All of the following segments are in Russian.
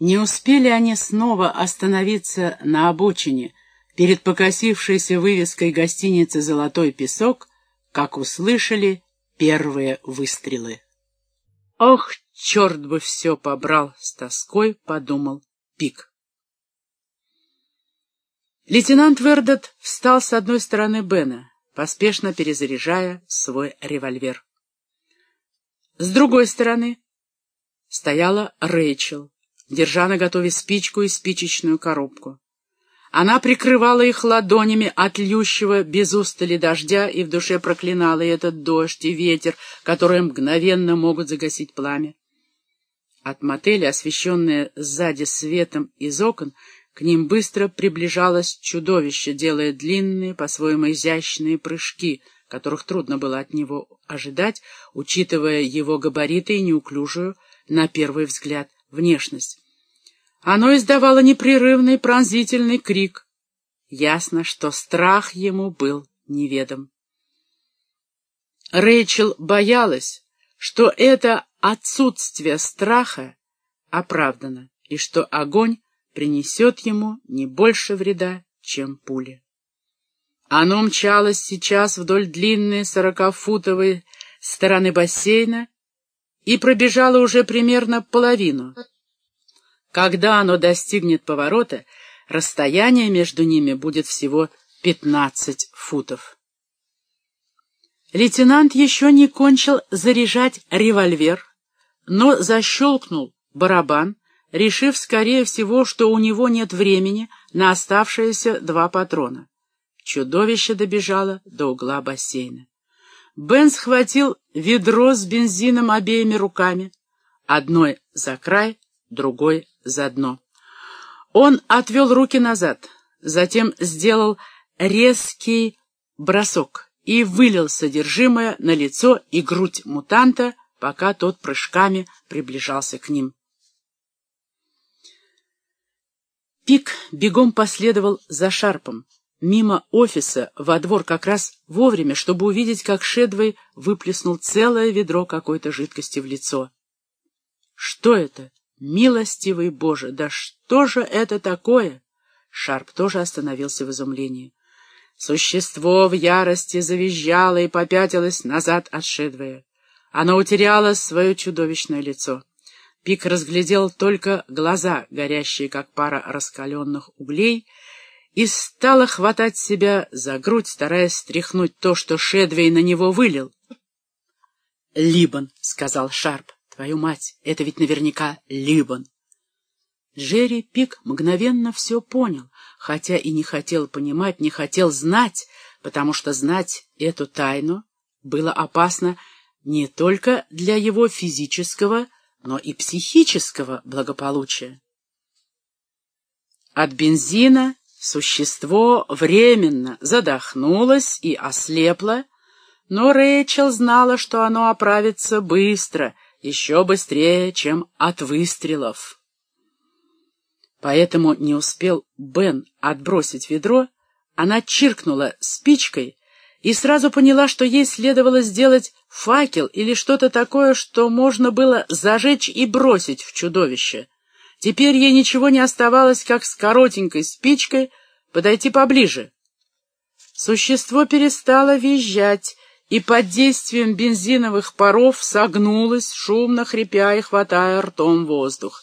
Не успели они снова остановиться на обочине перед покосившейся вывеской гостиницы «Золотой песок», как услышали первые выстрелы. «Ох, черт бы все побрал!» — с тоской подумал Пик. Лейтенант Вердот встал с одной стороны Бена, поспешно перезаряжая свой револьвер. С другой стороны стояла Рэйчел, держа на готове спичку и спичечную коробку. Она прикрывала их ладонями от льющего без устали дождя и в душе проклинала и этот дождь, и ветер, которые мгновенно могут загасить пламя. От мотеля, освещенное сзади светом из окон, к ним быстро приближалось чудовище, делая длинные, по-своему изящные прыжки, которых трудно было от него ожидать, учитывая его габариты и неуклюжую, на первый взгляд, внешность. Оно издавало непрерывный пронзительный крик. Ясно, что страх ему был неведом. Рэйчел боялась, что это отсутствие страха оправдано, и что огонь принесет ему не больше вреда, чем пули. Оно мчалось сейчас вдоль длинной сорокафутовой стороны бассейна и пробежало уже примерно половину. Когда оно достигнет поворота, расстояние между ними будет всего 15 футов. Лейтенант еще не кончил заряжать револьвер, но защелкнул барабан, решив, скорее всего, что у него нет времени на оставшиеся два патрона. Чудовище добежало до угла бассейна. Бен схватил ведро с бензином обеими руками, одной за край, другой за дно. Он отвел руки назад, затем сделал резкий бросок и вылил содержимое на лицо и грудь мутанта, пока тот прыжками приближался к ним. Пик бегом последовал за Шарпом, мимо офиса во двор как раз вовремя, чтобы увидеть, как Шедвей выплеснул целое ведро какой-то жидкости в лицо. Что это? Милостивый Боже, да что же это такое? Шарп тоже остановился в изумлении. Существо в ярости завизжало и попятилось назад от Шедвея. Оно утеряло свое чудовищное лицо. Пик разглядел только глаза, горящие, как пара раскаленных углей, и стало хватать себя за грудь, стараясь стряхнуть то, что Шедвей на него вылил. «Либан», — сказал Шарп. Твою мать, это ведь наверняка Либан. Джерри Пик мгновенно все понял, хотя и не хотел понимать, не хотел знать, потому что знать эту тайну было опасно не только для его физического, но и психического благополучия. От бензина существо временно задохнулось и ослепло, но Рэйчел знала, что оно оправится быстро — еще быстрее, чем от выстрелов. Поэтому не успел Бен отбросить ведро, она чиркнула спичкой и сразу поняла, что ей следовало сделать факел или что-то такое, что можно было зажечь и бросить в чудовище. Теперь ей ничего не оставалось, как с коротенькой спичкой подойти поближе. Существо перестало визжать, и под действием бензиновых паров согнулась, шумно хрипя и хватая ртом воздух.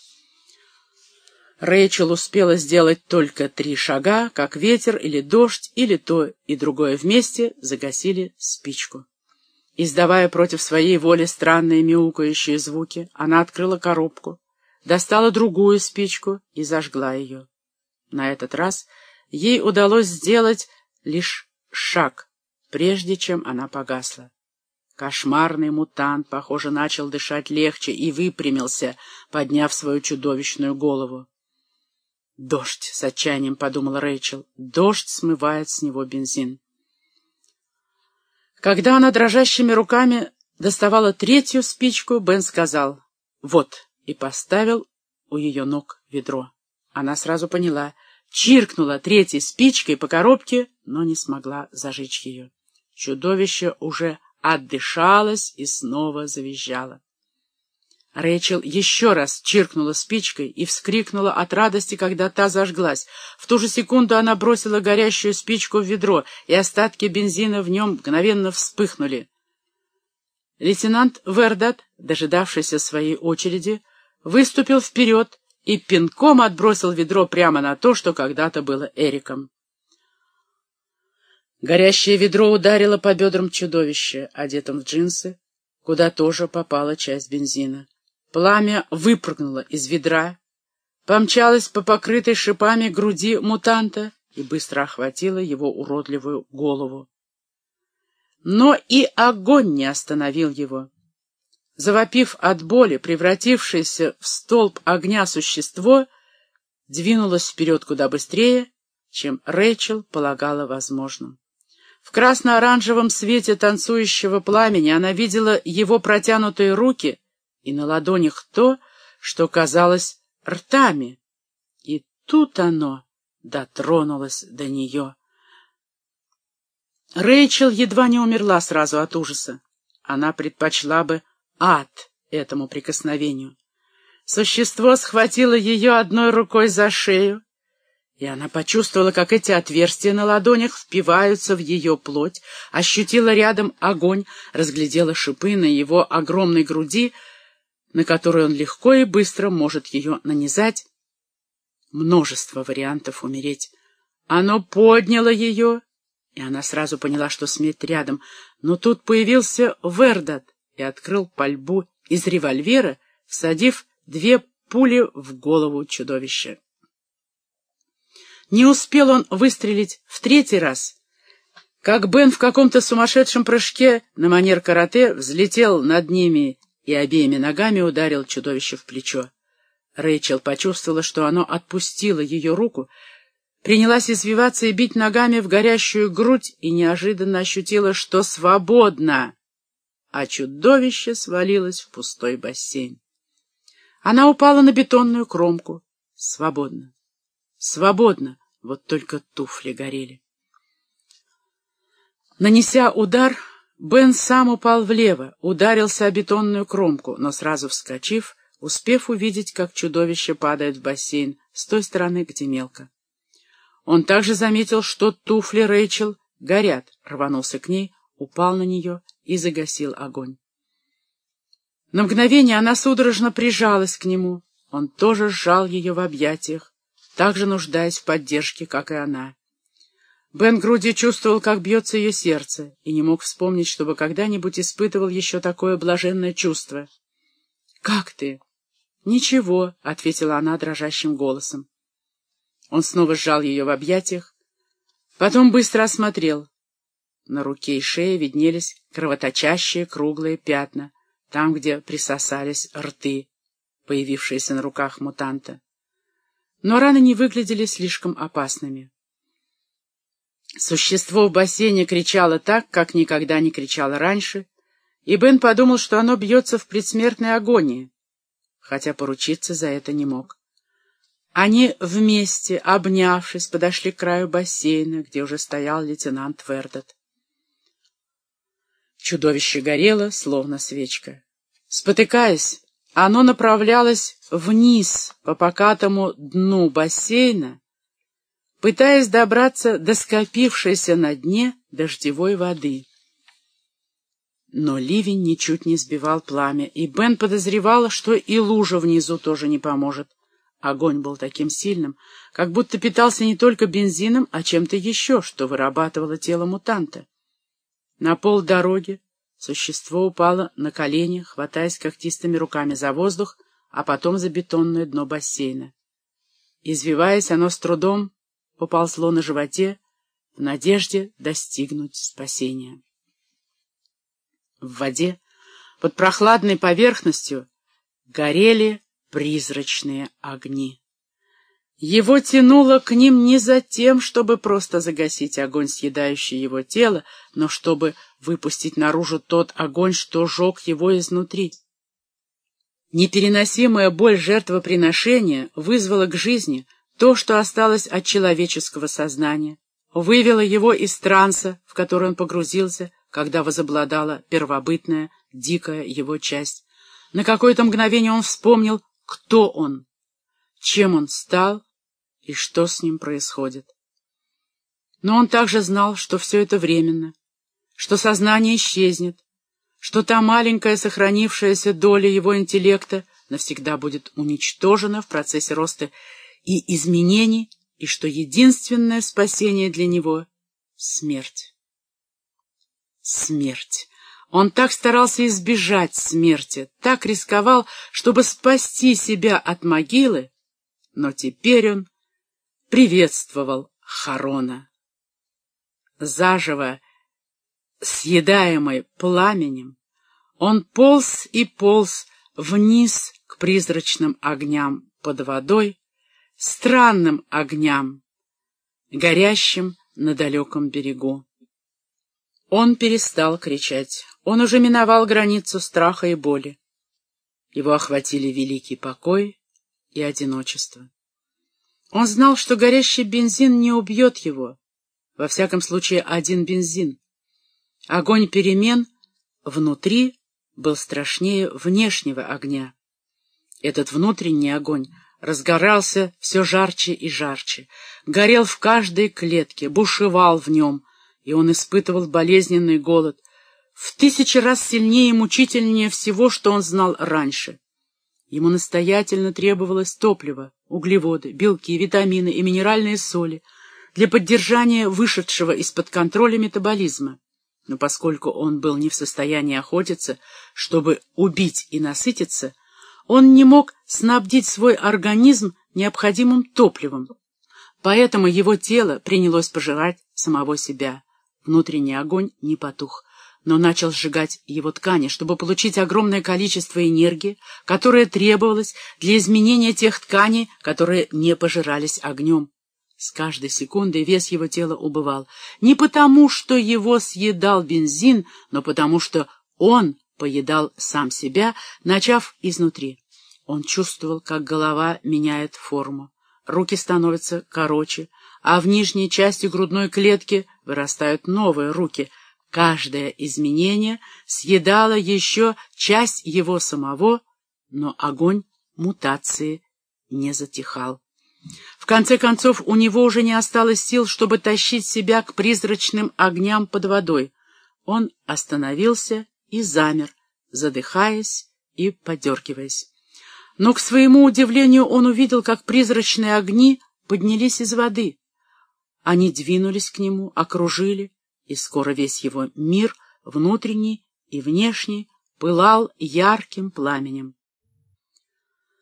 Рэйчел успела сделать только три шага, как ветер или дождь, или то и другое вместе загасили спичку. Издавая против своей воли странные мяукающие звуки, она открыла коробку, достала другую спичку и зажгла ее. На этот раз ей удалось сделать лишь шаг, прежде чем она погасла. Кошмарный мутант, похоже, начал дышать легче и выпрямился, подняв свою чудовищную голову. «Дождь!» — с отчаянием подумала Рэйчел. «Дождь смывает с него бензин». Когда она дрожащими руками доставала третью спичку, Бен сказал «Вот» и поставил у ее ног ведро. Она сразу поняла, чиркнула третьей спичкой по коробке, но не смогла зажечь ее. Чудовище уже отдышалось и снова завизжало. Рэйчел еще раз чиркнула спичкой и вскрикнула от радости, когда та зажглась. В ту же секунду она бросила горящую спичку в ведро, и остатки бензина в нем мгновенно вспыхнули. Лейтенант Вердат, дожидавшийся своей очереди, выступил вперед и пинком отбросил ведро прямо на то, что когда-то было Эриком. Горящее ведро ударило по бедрам чудовища, одетым в джинсы, куда тоже попала часть бензина. Пламя выпрыгнуло из ведра, помчалось по покрытой шипами груди мутанта и быстро охватило его уродливую голову. Но и огонь не остановил его. Завопив от боли, превратившееся в столб огня существо двинулось вперед куда быстрее, чем Рэйчел полагала возможным. В красно-оранжевом свете танцующего пламени она видела его протянутые руки и на ладонях то, что казалось ртами. И тут оно дотронулось до нее. Рэйчел едва не умерла сразу от ужаса. Она предпочла бы ад этому прикосновению. Существо схватило ее одной рукой за шею, и она почувствовала, как эти отверстия на ладонях впиваются в ее плоть, ощутила рядом огонь, разглядела шипы на его огромной груди, на которую он легко и быстро может ее нанизать. Множество вариантов умереть. Оно подняло ее, и она сразу поняла, что смерть рядом. Но тут появился Вердат и открыл пальбу из револьвера, всадив две пули в голову чудовища. Не успел он выстрелить в третий раз, как Бен в каком-то сумасшедшем прыжке на манер карате взлетел над ними и обеими ногами ударил чудовище в плечо. Рэйчел почувствовала, что оно отпустило ее руку, принялась извиваться и бить ногами в горящую грудь и неожиданно ощутила, что свободна, а чудовище свалилось в пустой бассейн. Она упала на бетонную кромку. Свободно. Свободно, вот только туфли горели. Нанеся удар, Бен сам упал влево, ударился о бетонную кромку, но сразу вскочив, успев увидеть, как чудовище падает в бассейн с той стороны, где мелко. Он также заметил, что туфли Рэйчел горят, рванулся к ней, упал на нее и загасил огонь. На мгновение она судорожно прижалась к нему. Он тоже сжал ее в объятиях, также нуждаясь в поддержке, как и она. Бен Груди чувствовал, как бьется ее сердце, и не мог вспомнить, чтобы когда-нибудь испытывал еще такое блаженное чувство. «Как ты?» «Ничего», — ответила она дрожащим голосом. Он снова сжал ее в объятиях, потом быстро осмотрел. На руке и шее виднелись кровоточащие круглые пятна, там, где присосались рты, появившиеся на руках мутанта но раны не выглядели слишком опасными. Существо в бассейне кричало так, как никогда не кричало раньше, и Бен подумал, что оно бьется в предсмертной агонии, хотя поручиться за это не мог. Они вместе, обнявшись, подошли к краю бассейна, где уже стоял лейтенант Вердот. Чудовище горело, словно свечка. Спотыкаясь, оно направлялось вниз по покатому дну бассейна, пытаясь добраться до скопившейся на дне дождевой воды. Но ливень ничуть не сбивал пламя, и Бен подозревал, что и лужа внизу тоже не поможет. Огонь был таким сильным, как будто питался не только бензином, а чем-то еще, что вырабатывало тело мутанта. На пол дороги Существо упало на колени, хватаясь когтистыми руками за воздух, а потом за бетонное дно бассейна. Извиваясь, оно с трудом поползло на животе в надежде достигнуть спасения. В воде, под прохладной поверхностью, горели призрачные огни. Его тянуло к ним не за тем, чтобы просто загасить огонь, съедающий его тело, но чтобы выпустить наружу тот огонь, что жег его изнутри. Непереносимая боль жертвоприношения вызвала к жизни то, что осталось от человеческого сознания, вывела его из транса, в который он погрузился, когда возобладала первобытная, дикая его часть, На какое-то мгновение он вспомнил, кто он, чем он стал и что с ним происходит. Но он также знал, что все это временно, что сознание исчезнет, что та маленькая сохранившаяся доля его интеллекта навсегда будет уничтожена в процессе роста и изменений, и что единственное спасение для него — смерть. Смерть. Он так старался избежать смерти, так рисковал, чтобы спасти себя от могилы, но теперь он приветствовал Харона. Заживо, съедаемый пламенем, он полз и полз вниз к призрачным огням под водой, странным огням, горящим на далеком берегу. Он перестал кричать. Он уже миновал границу страха и боли. Его охватили великий покой и одиночество. Он знал, что горящий бензин не убьет его. Во всяком случае, один бензин. Огонь перемен внутри был страшнее внешнего огня. Этот внутренний огонь разгорался все жарче и жарче, горел в каждой клетке, бушевал в нем, и он испытывал болезненный голод, в тысячи раз сильнее и мучительнее всего, что он знал раньше. Ему настоятельно требовалось топливо, углеводы, белки, витамины и минеральные соли для поддержания вышедшего из-под контроля метаболизма. Но поскольку он был не в состоянии охотиться, чтобы убить и насытиться, он не мог снабдить свой организм необходимым топливом, поэтому его тело принялось пожирать самого себя. Внутренний огонь не потух, но начал сжигать его ткани, чтобы получить огромное количество энергии, которое требовалось для изменения тех тканей, которые не пожирались огнем. С каждой секундой вес его тела убывал. Не потому, что его съедал бензин, но потому, что он поедал сам себя, начав изнутри. Он чувствовал, как голова меняет форму. Руки становятся короче, а в нижней части грудной клетки вырастают новые руки. Каждое изменение съедало еще часть его самого, но огонь мутации не затихал. В конце концов, у него уже не осталось сил, чтобы тащить себя к призрачным огням под водой. Он остановился и замер, задыхаясь и подергиваясь. Но, к своему удивлению, он увидел, как призрачные огни поднялись из воды. Они двинулись к нему, окружили, и скоро весь его мир, внутренний и внешний, пылал ярким пламенем.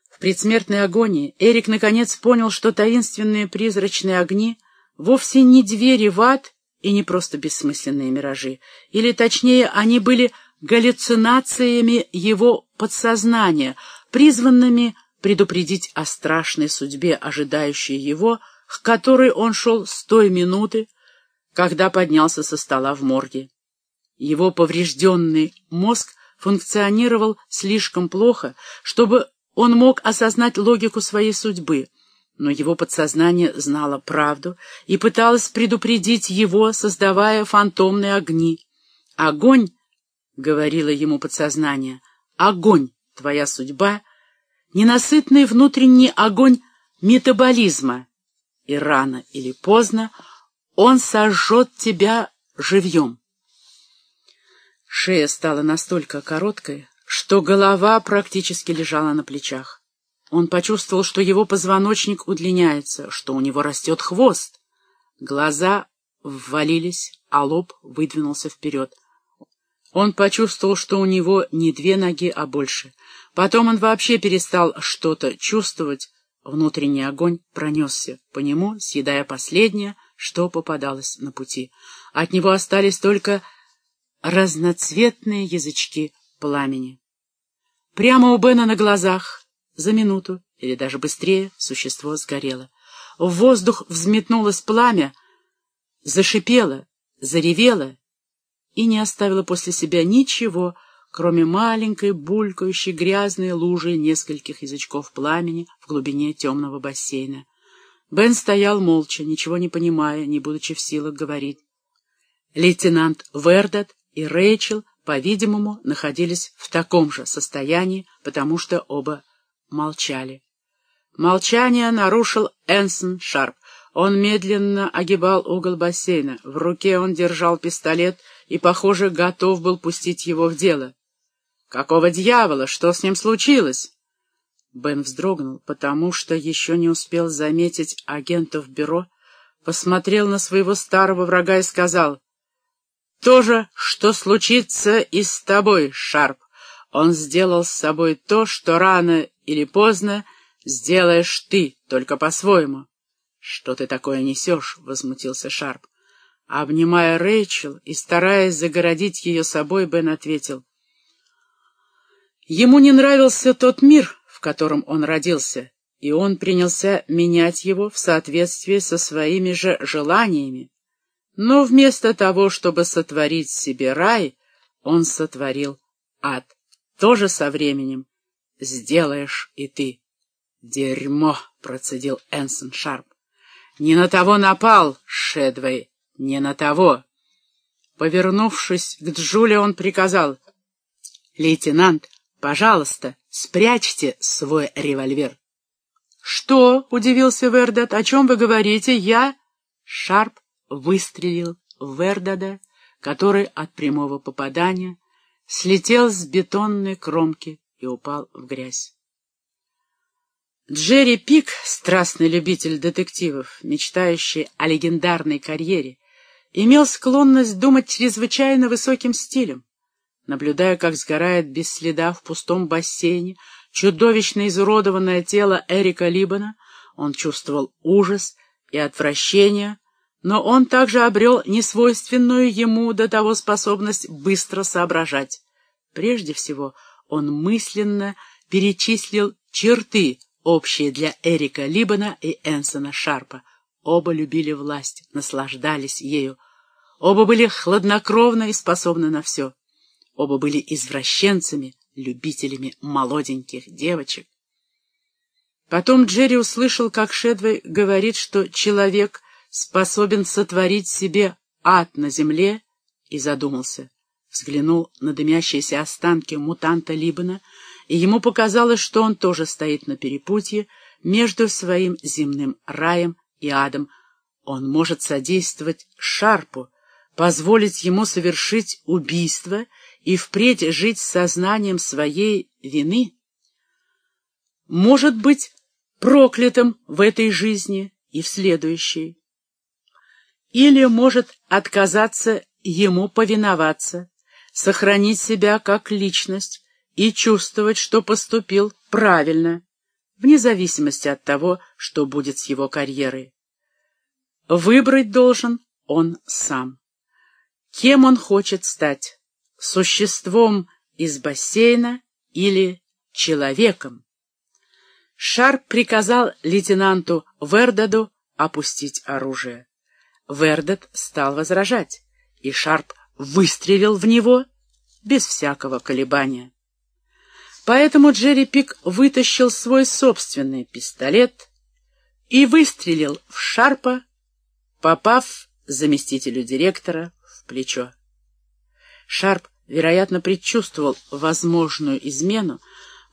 В предсмертной агонии Эрик наконец понял, что таинственные призрачные огни вовсе не двери в ад и не просто бессмысленные миражи, или, точнее, они были галлюцинациями его подсознания, призванными предупредить о страшной судьбе, ожидающей его, к которой он шел с той минуты, когда поднялся со стола в морге. Его поврежденный мозг функционировал слишком плохо, чтобы он мог осознать логику своей судьбы, но его подсознание знало правду и пыталось предупредить его, создавая фантомные огни. «Огонь», — говорило ему подсознание, — «огонь, твоя судьба, ненасытный внутренний огонь метаболизма, и рано или поздно он сожжет тебя живьем». Шея стала настолько короткой, что голова практически лежала на плечах. Он почувствовал, что его позвоночник удлиняется, что у него растет хвост. Глаза ввалились, а лоб выдвинулся вперед. Он почувствовал, что у него не две ноги, а больше. Потом он вообще перестал что-то чувствовать. Внутренний огонь пронесся по нему, съедая последнее, что попадалось на пути. От него остались только разноцветные язычки пламени. Прямо у Бена на глазах, за минуту, или даже быстрее, существо сгорело. В воздух взметнулось пламя, зашипело, заревело и не оставило после себя ничего, кроме маленькой, булькающей, грязной лужи нескольких язычков пламени в глубине темного бассейна. Бен стоял молча, ничего не понимая, не будучи в силах говорить. Лейтенант Вердат и Рэйчел по-видимому, находились в таком же состоянии, потому что оба молчали. Молчание нарушил Энсон Шарп. Он медленно огибал угол бассейна. В руке он держал пистолет и, похоже, готов был пустить его в дело. «Какого дьявола? Что с ним случилось?» Бен вздрогнул, потому что еще не успел заметить агентов бюро, посмотрел на своего старого врага и сказал, «То же, что случится и с тобой, Шарп. Он сделал с собой то, что рано или поздно сделаешь ты, только по-своему». «Что ты такое несешь?» — возмутился Шарп. Обнимая Рэйчел и стараясь загородить ее собой, Бен ответил. Ему не нравился тот мир, в котором он родился, и он принялся менять его в соответствии со своими же желаниями. Но вместо того, чтобы сотворить себе рай, он сотворил ад. Тоже со временем сделаешь и ты. «Дерьмо!» — процедил Энсон Шарп. «Не на того напал, Шедвей, не на того!» Повернувшись к Джуле, он приказал. «Лейтенант, пожалуйста, спрячьте свой револьвер». «Что?» — удивился Вердат. «О чем вы говорите? Я...» Шарп выстрелил в Вердада, который от прямого попадания слетел с бетонной кромки и упал в грязь. Джерри Пик, страстный любитель детективов, мечтающий о легендарной карьере, имел склонность думать чрезвычайно высоким стилем. Наблюдая, как сгорает без следа в пустом бассейне чудовищно изуродованное тело Эрика Либана, он чувствовал ужас и отвращение, но он также обрел несвойственную ему до того способность быстро соображать. Прежде всего, он мысленно перечислил черты, общие для Эрика Либана и Энсона Шарпа. Оба любили власть, наслаждались ею. Оба были хладнокровны и способны на все. Оба были извращенцами, любителями молоденьких девочек. Потом Джерри услышал, как Шедвей говорит, что человек способен сотворить себе ад на земле, и задумался. Взглянул на дымящиеся останки мутанта Либана — и ему показалось, что он тоже стоит на перепутье между своим земным раем и адом. Он может содействовать Шарпу, позволить ему совершить убийство и впредь жить с сознанием своей вины. Может быть проклятым в этой жизни и в следующей. Или может отказаться ему повиноваться, сохранить себя как личность, и чувствовать, что поступил правильно, вне зависимости от того, что будет с его карьерой. Выбрать должен он сам. Кем он хочет стать? Существом из бассейна или человеком? Шарп приказал лейтенанту Вердаду опустить оружие. Вердад стал возражать, и Шарп выстрелил в него без всякого колебания. Поэтому Джерри Пик вытащил свой собственный пистолет и выстрелил в Шарпа, попав заместителю директора в плечо. Шарп, вероятно, предчувствовал возможную измену,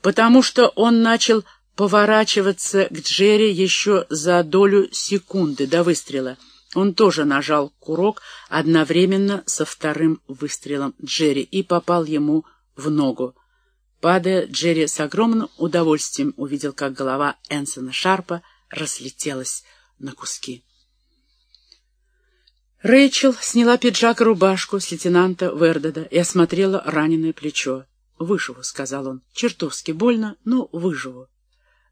потому что он начал поворачиваться к Джерри еще за долю секунды до выстрела. Он тоже нажал курок одновременно со вторым выстрелом Джерри и попал ему в ногу. Падая, Джерри с огромным удовольствием увидел, как голова Энсона Шарпа разлетелась на куски. Рэйчел сняла пиджак и рубашку с лейтенанта Вердода и осмотрела раненое плечо. «Выживу», — сказал он. «Чертовски больно, но выживу».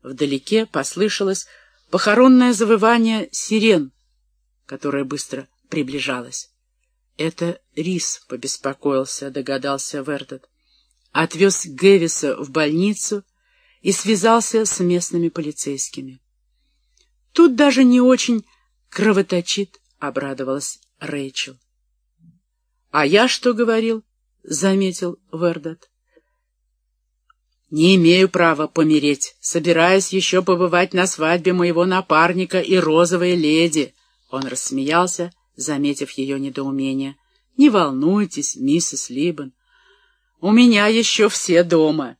Вдалеке послышалось похоронное завывание сирен, которое быстро приближалось. «Это Рис», — побеспокоился, догадался Вердот отвез Гэвиса в больницу и связался с местными полицейскими. Тут даже не очень кровоточит, — обрадовалась Рэйчел. — А я что говорил? — заметил Вердот. — Не имею права помереть. Собираюсь еще побывать на свадьбе моего напарника и розовой леди. Он рассмеялся, заметив ее недоумение. — Не волнуйтесь, миссис Либбен. У меня еще все дома.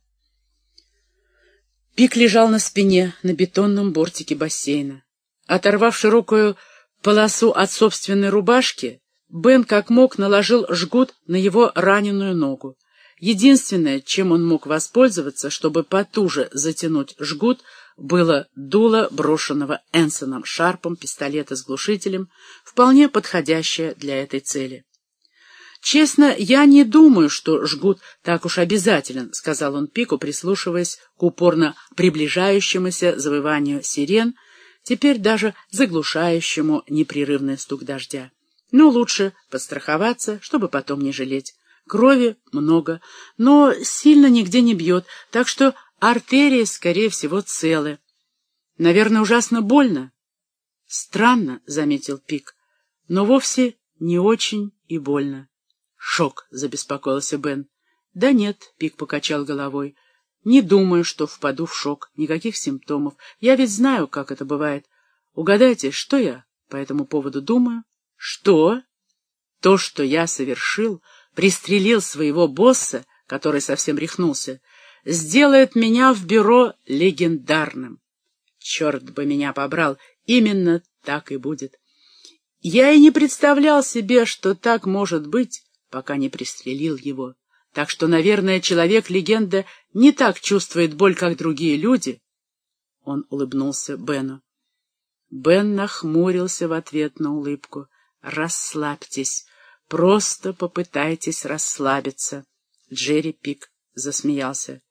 Пик лежал на спине на бетонном бортике бассейна. Оторвав широкую полосу от собственной рубашки, Бен как мог наложил жгут на его раненую ногу. Единственное, чем он мог воспользоваться, чтобы потуже затянуть жгут, было дуло брошенного Энсоном Шарпом пистолета с глушителем, вполне подходящее для этой цели. «Честно, я не думаю, что жгут так уж обязателен», — сказал он Пику, прислушиваясь к упорно приближающемуся завыванию сирен, теперь даже заглушающему непрерывный стук дождя. «Но лучше подстраховаться, чтобы потом не жалеть. Крови много, но сильно нигде не бьет, так что артерии, скорее всего, целы. Наверное, ужасно больно». «Странно», — заметил Пик, — «но вовсе не очень и больно». «Шок», — забеспокоился Бен. «Да нет», — Пик покачал головой. «Не думаю, что впаду в шок. Никаких симптомов. Я ведь знаю, как это бывает. Угадайте, что я по этому поводу думаю?» «Что?» «То, что я совершил, пристрелил своего босса, который совсем рехнулся, сделает меня в бюро легендарным. Черт бы меня побрал, именно так и будет. Я и не представлял себе, что так может быть, пока не пристрелил его. Так что, наверное, человек-легенда не так чувствует боль, как другие люди. Он улыбнулся Бену. Бен нахмурился в ответ на улыбку. «Расслабьтесь, просто попытайтесь расслабиться». Джерри Пик засмеялся.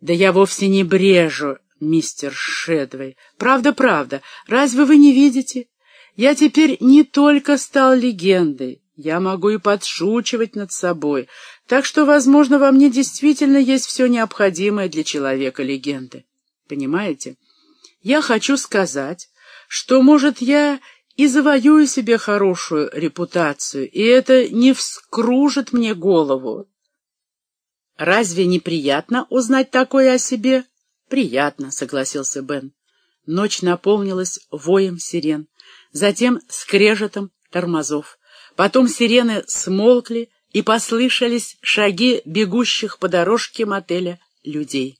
«Да я вовсе не брежу, мистер Шедвей. Правда, правда. Разве вы не видите? Я теперь не только стал легендой. Я могу и подшучивать над собой, так что, возможно, во мне действительно есть все необходимое для человека-легенды. Понимаете? Я хочу сказать, что, может, я и завоюю себе хорошую репутацию, и это не вскружит мне голову. Разве неприятно узнать такое о себе? Приятно, согласился Бен. Ночь наполнилась воем сирен, затем скрежетом тормозов. Потом сирены смолкли, и послышались шаги бегущих по дорожке мотеля людей.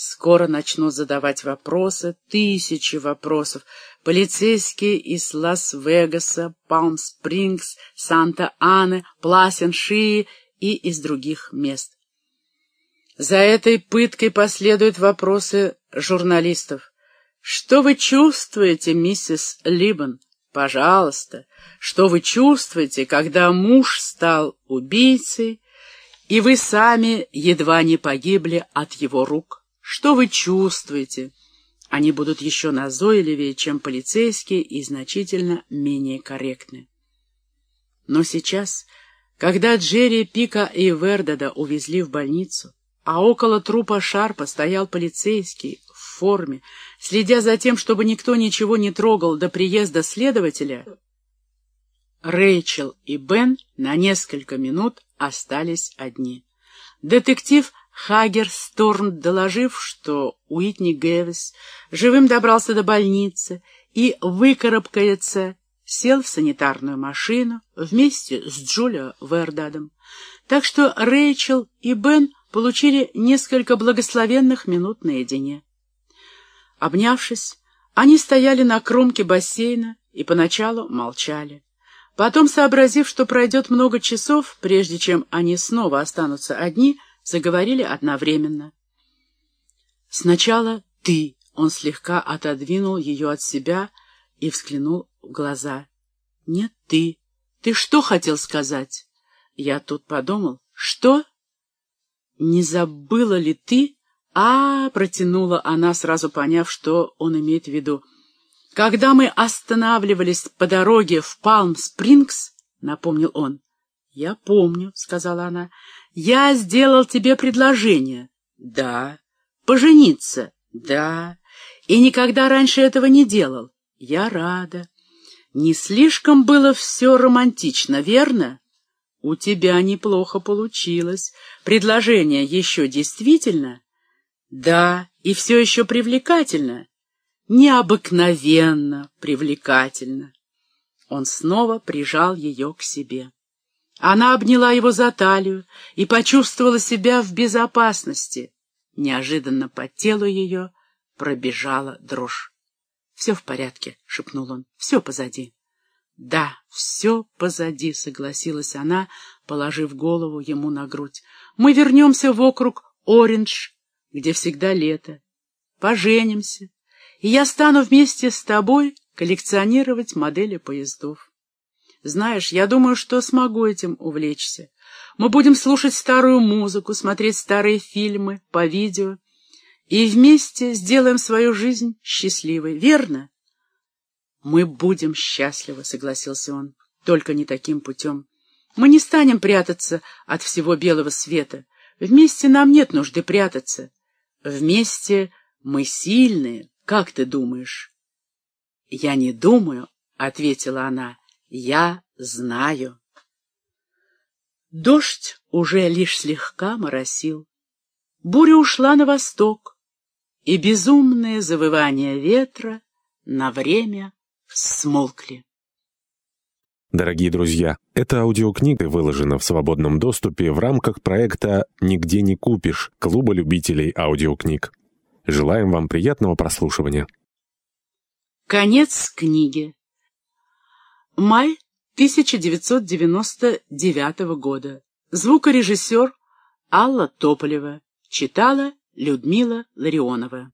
Скоро начнут задавать вопросы, тысячи вопросов. Полицейские из Лас-Вегаса, Палм-Спрингс, Санта-Аны, Пласеншии и из других мест. За этой пыткой последуют вопросы журналистов. «Что вы чувствуете, миссис Либбен?» Пожалуйста, что вы чувствуете, когда муж стал убийцей, и вы сами едва не погибли от его рук? Что вы чувствуете? Они будут еще назойливее, чем полицейские, и значительно менее корректны. Но сейчас, когда Джерри, Пика и Вердада увезли в больницу, а около трупа Шарпа стоял полицейский форме, следя за тем, чтобы никто ничего не трогал до приезда следователя, Рэйчел и Бен на несколько минут остались одни. Детектив Хагер Сторн, доложив, что Уитни Гэвис живым добрался до больницы и выкарабкается, сел в санитарную машину вместе с Джулио Вердадом. Так что Рэйчел и Бен получили несколько благословенных минут наедине. Обнявшись, они стояли на кромке бассейна и поначалу молчали. Потом, сообразив, что пройдет много часов, прежде чем они снова останутся одни, заговорили одновременно. «Сначала ты», — он слегка отодвинул ее от себя и взглянул в глаза. «Нет, ты. Ты что хотел сказать?» Я тут подумал. «Что?» «Не забыла ли ты?» «А, — протянула она, сразу поняв, что он имеет в виду. Когда мы останавливались по дороге в Палм-Спрингс, — напомнил он. «Я помню», — сказала она. «Я сделал тебе предложение». «Да». «Пожениться». «Да». «И никогда раньше этого не делал». «Я рада». «Не слишком было все романтично, верно?» «У тебя неплохо получилось. Предложение еще действительно?» Да, и все еще привлекательно. Необыкновенно привлекательно. Он снова прижал ее к себе. Она обняла его за талию и почувствовала себя в безопасности. Неожиданно по телу ее пробежала дрожь. — Все в порядке, — шепнул он, — все позади. — Да, все позади, — согласилась она, положив голову ему на грудь. — Мы вернемся в округ Ориндж, где всегда лето. Поженимся, и я стану вместе с тобой коллекционировать модели поездов. Знаешь, я думаю, что смогу этим увлечься. Мы будем слушать старую музыку, смотреть старые фильмы по видео и вместе сделаем свою жизнь счастливой, верно? Мы будем счастливы, согласился он, только не таким путем. Мы не станем прятаться от всего белого света. Вместе нам нет нужды прятаться. Вместе мы сильные, как ты думаешь? Я не думаю, — ответила она, — я знаю. Дождь уже лишь слегка моросил. Буря ушла на восток, и безумные завывания ветра на время смолкли. Дорогие друзья, эта аудиокнига выложена в свободном доступе в рамках проекта «Нигде не купишь» Клуба любителей аудиокниг. Желаем вам приятного прослушивания. Конец книги. Май 1999 года. Звукорежиссер Алла Тополева. Читала Людмила Ларионова.